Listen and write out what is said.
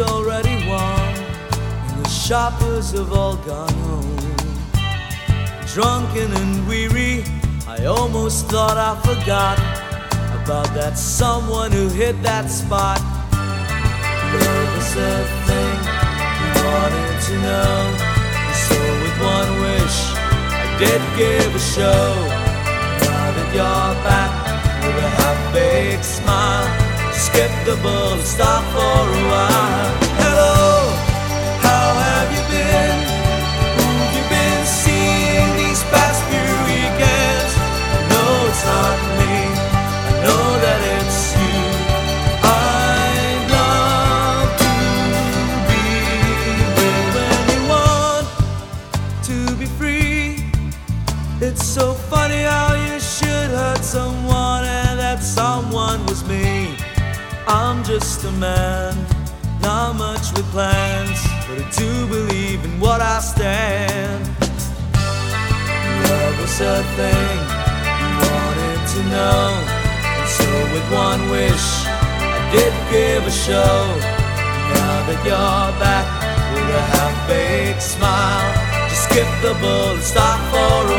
already warm, and the shoppers have all gone home. Drunken and weary, I almost thought I forgot about that someone who hit that spot. Love was a thing you wanted to know, and so with one wish, I did give a show. Now that you're back with a half-baked smile, skip the bull and stop for a while. Hello, how have you been? Who've you been seeing these past few weekends? No, it's not me. I know that it's you. I'd love to be with want to be free. It's so funny how you should hurt someone, and that someone was me. I'm just a man, not much with plans, but I do believe in what I stand. Love was a thing you wanted to know, and so with one wish, I did give a show. Now that you're back with a half-baked smile, just skip the bull and stop for.